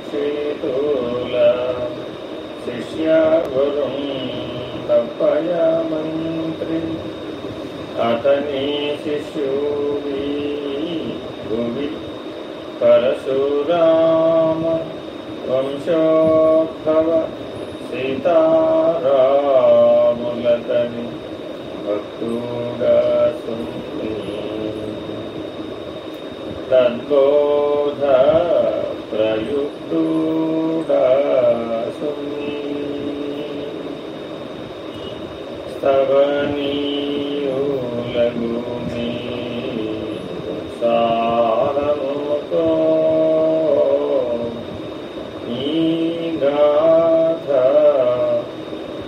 శివరామదీక్షితుల శిష్యగురుం తప్పయ మంత్రి అతని శిష్యుడి భువి పరశురామ వంశోద్భవ సీతారాములతని భక్తుడా సుమి తద్బోధ ప్రయుక్తుడా సుమి స్తవనీయులగుని సారముతో ఈ గాథ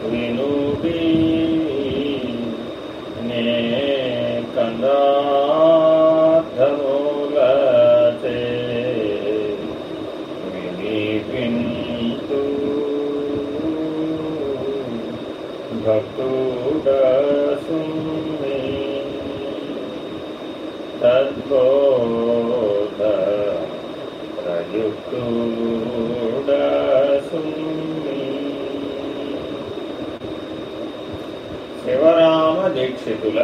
వినుడి నే కందాధములచే భక్తుడసుమే తద్బోధ ప్రయుక్తుడసుమే శివరామ దీక్షితుల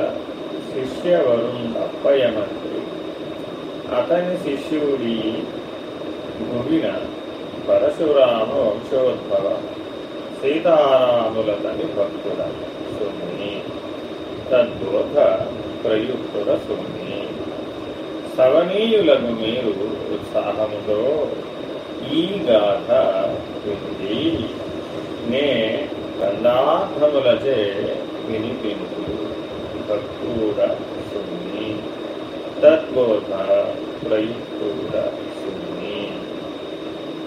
శిష్యవరుణ్ అప్పయమంత్రి. అతని శిష్యుడి భువిన పరశురామ వంశోద్భవ. సీతారాములతని భక్తుడ సుమి తద్బోధ ప్రయుక్తుడ సుమి సవనీయులను మీరు ఉత్సాహముతో ఈ గాథ ఉంది నే కందార్థములచే వినిపించు భక్తుడ సుమి. తద్బోధ